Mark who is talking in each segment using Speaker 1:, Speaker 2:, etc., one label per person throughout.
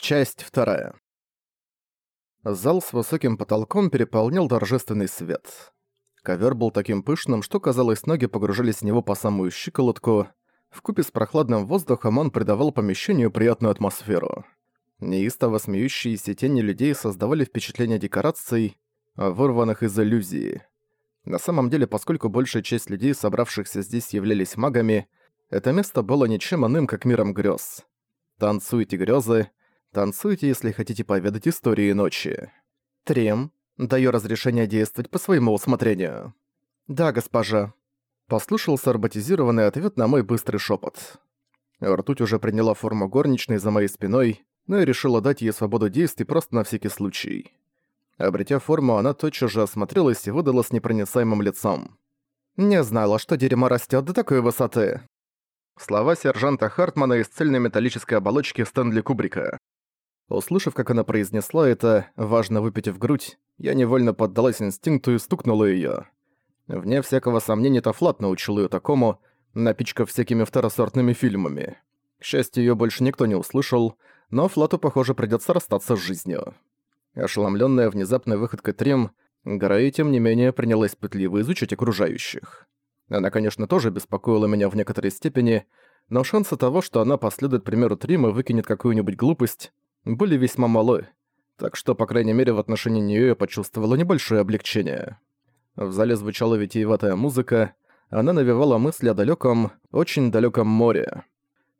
Speaker 1: Часть вторая. Зал с высоким потолком переполнял торжественный свет. Ковер был таким пышным, что, казалось, ноги погружались в него по самую щиколотку. Вкупе с прохладным воздухом он придавал помещению приятную атмосферу. Неистово смеющиеся тени людей создавали впечатление декораций, вырванных из иллюзии. На самом деле, поскольку большая часть людей, собравшихся здесь, являлись магами, это место было ничем иным, как миром грез. Танцуйте грезы, Танцуйте, если хотите поведать истории ночи. Трем, даю разрешение действовать по своему усмотрению. Да, госпожа. Послушался роботизированный ответ на мой быстрый шепот. Ртуть уже приняла форму горничной за моей спиной, но я решила дать ей свободу действий просто на всякий случай. Обретя форму, она тотчас же осмотрелась и выдала с непроницаемым лицом. «Не знала, что дерьмо растет до такой высоты». Слова сержанта Хартмана из цельной металлической оболочки Стэнли Кубрика. Услышав, как она произнесла это, важно выпитив грудь, я невольно поддалась инстинкту и стукнула её. Вне всякого сомнения, Тафлат научил её такому, напичкав всякими второсортными фильмами. К счастью, её больше никто не услышал, но Флату, похоже, придётся расстаться с жизнью. Ошеломлённая внезапной выходкой Трим, Грей, тем не менее, принялась пытливо изучить окружающих. Она, конечно, тоже беспокоила меня в некоторой степени, но шансы того, что она последует примеру Трим и выкинет какую-нибудь глупость, были весьма малы, так что, по крайней мере, в отношении неё я почувствовала небольшое облегчение. В зале звучала витиеватая музыка, она навевала мысли о далёком, очень далёком море.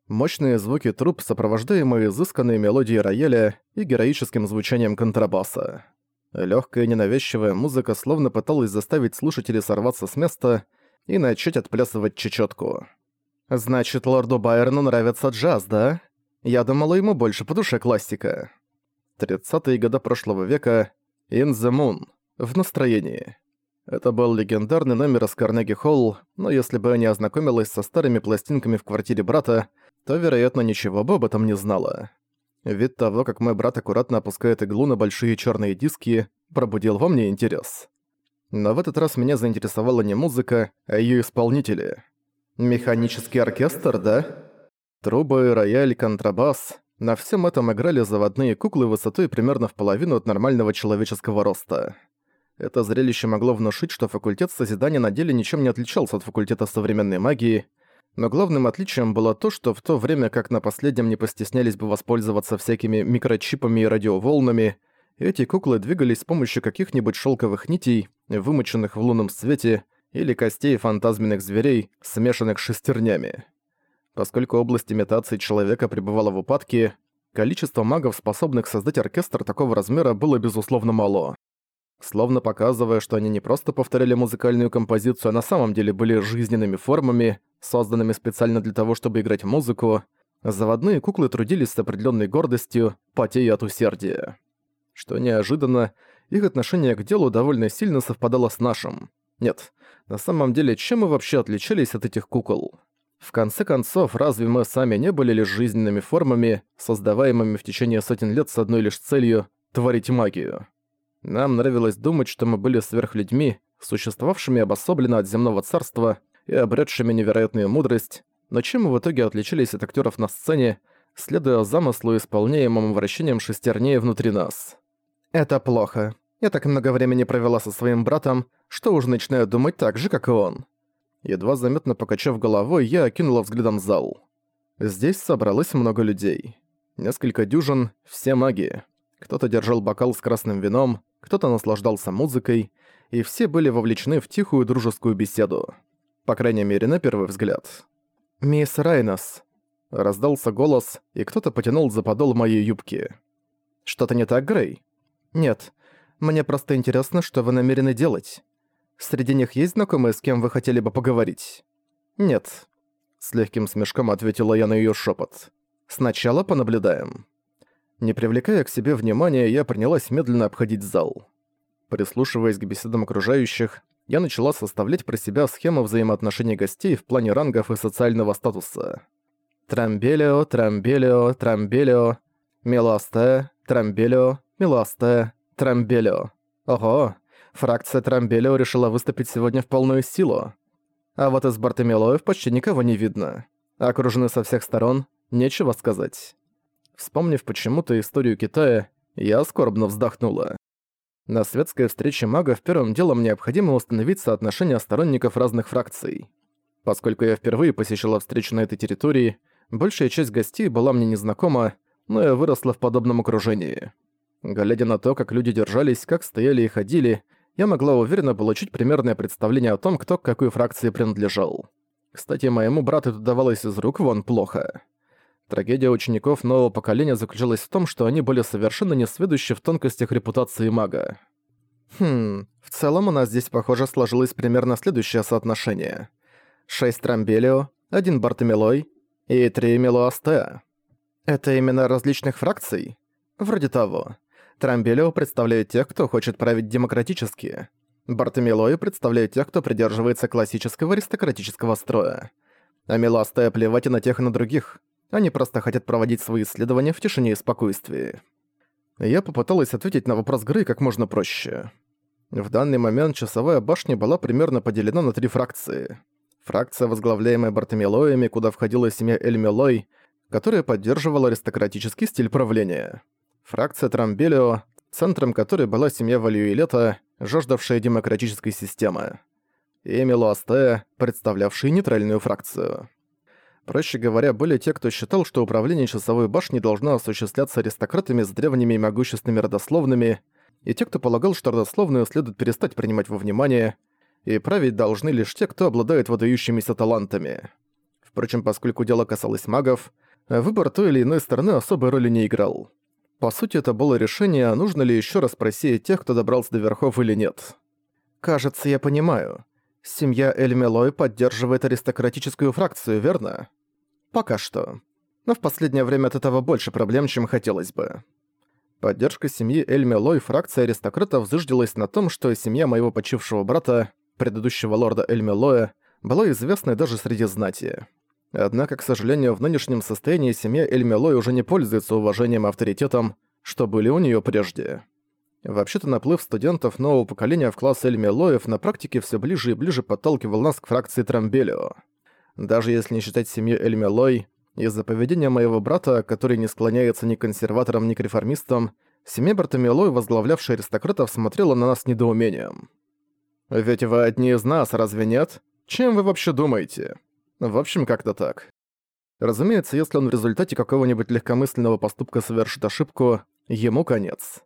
Speaker 1: Мощные звуки труб, сопровождаемые изысканной мелодией рояля и героическим звучанием контрабаса. Лёгкая ненавязчивая музыка словно пыталась заставить слушателей сорваться с места и начать отплясывать чечётку. «Значит, лорду Байерну нравится джаз, да?» Я думала, ему больше по душе классика. Тридцатые года прошлого века «In the Moon» в настроении. Это был легендарный номер из Карнеги Холл, но если бы я не ознакомилась со старыми пластинками в квартире брата, то, вероятно, ничего бы об этом не знала. Вид того, как мой брат аккуратно опускает иглу на большие черные диски, пробудил во мне интерес. Но в этот раз меня заинтересовала не музыка, а ее исполнители. «Механический оркестр, да?» Трубы, рояль, контрабас — на всем этом играли заводные куклы высотой примерно в половину от нормального человеческого роста. Это зрелище могло внушить, что факультет созидания на деле ничем не отличался от факультета современной магии, но главным отличием было то, что в то время как на последнем не постеснялись бы воспользоваться всякими микрочипами и радиоволнами, эти куклы двигались с помощью каких-нибудь шелковых нитей, вымоченных в лунном свете, или костей фантазменных зверей, смешанных с шестернями. Поскольку область имитации человека пребывала в упадке, количество магов, способных создать оркестр такого размера, было безусловно мало. Словно показывая, что они не просто повторяли музыкальную композицию, а на самом деле были жизненными формами, созданными специально для того, чтобы играть музыку, заводные куклы трудились с определенной гордостью, потея от усердия. Что неожиданно, их отношение к делу довольно сильно совпадало с нашим. Нет, на самом деле, чем мы вообще отличались от этих кукол? В конце концов, разве мы сами не были лишь жизненными формами, создаваемыми в течение сотен лет с одной лишь целью — творить магию? Нам нравилось думать, что мы были сверхлюдьми, существовавшими обособленно от земного царства и обретшими невероятную мудрость, но чем мы в итоге отличились от актеров на сцене, следуя замыслу, исполняемому вращением шестерней внутри нас? Это плохо. Я так много времени провела со своим братом, что уже начинаю думать так же, как и он. Едва заметно покачав головой, я окинула взглядом зал. Здесь собралось много людей. Несколько дюжин, все маги. Кто-то держал бокал с красным вином, кто-то наслаждался музыкой, и все были вовлечены в тихую дружескую беседу. По крайней мере, на первый взгляд. «Мисс Райнос», — раздался голос, и кто-то потянул за подол моей юбки. «Что-то не так, Грей?» «Нет, мне просто интересно, что вы намерены делать. Среди них есть знакомые, с кем вы хотели бы поговорить?» «Нет», — с легким смешком ответила я на её шёпот. «Сначала понаблюдаем». Не привлекая к себе внимания, я принялась медленно обходить зал. Прислушиваясь к беседам окружающих, я начала составлять про себя схему взаимоотношений гостей в плане рангов и социального статуса. Трамбелио, Трамбелио, Трамбелио, Меласте, Трамбелио, Меласте, Трамбелио. Ого, Фракция Трамбелио решила выступить сегодня в полную силу. А вот из Бартомилоев почти никого не видно. Окружены со всех сторон, нечего сказать. Вспомнив почему-то историю Китая, я скорбно вздохнула. На светской встрече магов первым делом необходимо установить соотношение сторонников разных фракций. Поскольку я впервые посещала встречу на этой территории, большая часть гостей была мне незнакома, но я выросла в подобном окружении. Глядя на то, как люди держались, как стояли и ходили, я могла уверенно получить примерное представление о том, кто к какой фракции принадлежал. Кстати, моему брату это давалось из рук вон плохо. Трагедия учеников нового поколения заключалась в том, что они были совершенно несведущи в тонкостях репутации мага. Хм, в целом у нас здесь, похоже, сложилось примерно следующее соотношение. Шесть Трамбелио, один Бартомилой и три Мелуастеа. Это именно различных фракций? Вроде того. Трамбелио представляет тех, кто хочет править демократически. Бартомилой представляет тех, кто придерживается классического аристократического строя. А Мелуастеа плевать и на тех, и на других. Они просто хотят проводить свои исследования в тишине и спокойствии. Я попыталась ответить на вопрос Грей как можно проще. В данный момент часовая башня была примерно поделена на три фракции. Фракция, возглавляемая Бартомилоями, куда входила семья Эльмилой, которая поддерживала аристократический стиль правления. Фракция Трамбелио, центром которой была семья Валюилета, жаждавшая демократической системы. И Милуасте, представлявший нейтральную фракцию. Проще говоря, были те, кто считал, что управление часовой башней должно осуществляться аристократами с древними и могущественными родословными, и те, кто полагал, что родословную следует перестать принимать во внимание, и править должны лишь те, кто обладает выдающимися талантами. Впрочем, поскольку дело касалось магов, выбор той или иной стороны особой роли не играл. По сути, это было решение, нужно ли еще раз просеять тех, кто добрался до верхов или нет. «Кажется, я понимаю. Семья Эльмелой поддерживает аристократическую фракцию, верно? Пока что. Но в последнее время от этого больше проблем, чем хотелось бы. Поддержка семьи Эльмелой фракция аристократов зыждилась на том, что семья моего почившего брата, предыдущего лорда Эльмелоя, была известной даже среди знати. Однако, к сожалению, в нынешнем состоянии семья Эльмелой уже не пользуется уважением и авторитетом, что были у нее прежде. Вообще-то наплыв студентов нового поколения в класс Эльмелоев на практике все ближе и ближе подталкивал нас к фракции Трамбелио. Даже если не считать семью Эльмелой, из-за поведения моего брата, который не склоняется ни к консерваторам, ни к реформистам, семья Бартомилой, возглавлявшая аристократов, смотрела на нас с недоумением. «Ведь вы одни из нас, разве нет? Чем вы вообще думаете?» В общем, как-то так. Разумеется, если он в результате какого-нибудь легкомысленного поступка совершит ошибку, ему конец.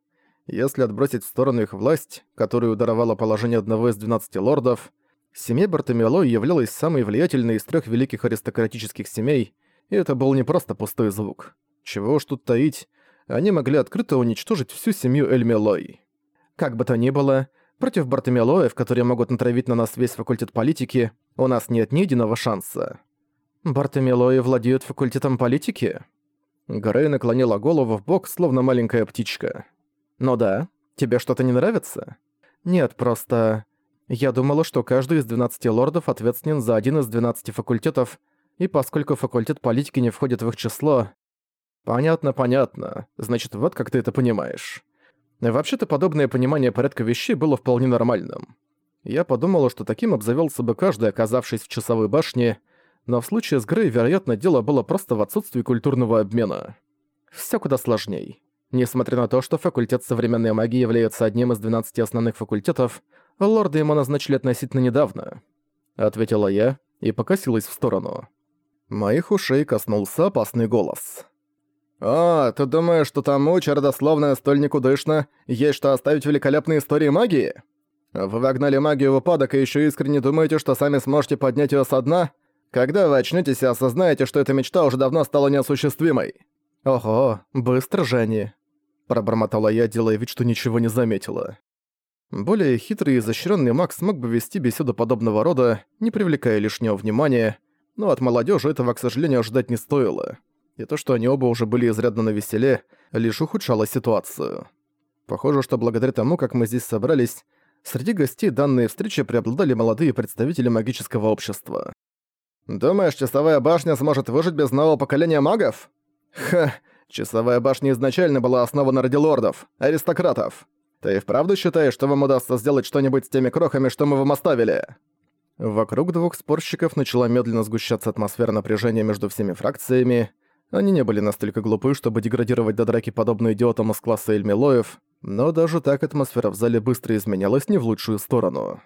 Speaker 1: Если отбросить в сторону их власть, которую даровало положение одного из 12 лордов, семья Бартомило являлась самой влиятельной из трех великих аристократических семей, и это был не просто пустой звук. Чего уж тут таить, они могли открыто уничтожить всю семью Эльмелой. Как бы то ни было, против Бартомилоев, которые могут натравить на нас весь факультет политики, у нас нет ни единого шанса. Бартомилои владеют факультетом политики? Грей наклонила голову в бок, словно маленькая птичка. «Ну да. Тебе что-то не нравится?» «Нет, просто... Я думала, что каждый из 12 лордов ответственен за один из 12 факультетов, и поскольку факультет политики не входит в их число... Понятно, понятно. Значит, вот как ты это понимаешь. Вообще-то подобное понимание порядка вещей было вполне нормальным. Я подумала, что таким обзавелся бы каждый, оказавшись в часовой башне, но в случае с Грей, вероятно, дело было просто в отсутствии культурного обмена. Всё куда сложней. Несмотря на то, что факультет современной магии является одним из 12 основных факультетов, лорды ему назначили относительно недавно. Ответила я и покосилась в сторону. Моих ушей коснулся опасный голос. «О, ты думаешь, что тому, чья родословная столь никудышна, есть что оставить великолепные истории магии? Вы вогнали магию в упадок и еще искренне думаете, что сами сможете поднять ее со дна? Когда вы очнетесь и осознаете, что эта мечта уже давно стала неосуществимой?» «Ого, быстро же они!» Пробормотала я, делая вид, что ничего не заметила. Более хитрый и изощренный маг смог бы вести беседу подобного рода, не привлекая лишнего внимания, но от молодежи этого, к сожалению, ожидать не стоило и то, что они оба уже были изрядно навеселе, лишь ухудшало ситуацию. Похоже, что благодаря тому, как мы здесь собрались, среди гостей данной встречи преобладали молодые представители магического общества. «Думаешь, часовая башня сможет выжить без нового поколения магов?» «Ха, часовая башня изначально была основана ради лордов, аристократов. Ты и вправду считаешь, что вам удастся сделать что-нибудь с теми крохами, что мы вам оставили?» Вокруг двух спорщиков начала медленно сгущаться атмосфера напряжения между всеми фракциями, Они не были настолько глупы, чтобы деградировать до драки подобно идиотам из класса Эльмилоев, но даже так атмосфера в зале быстро изменялась не в лучшую сторону.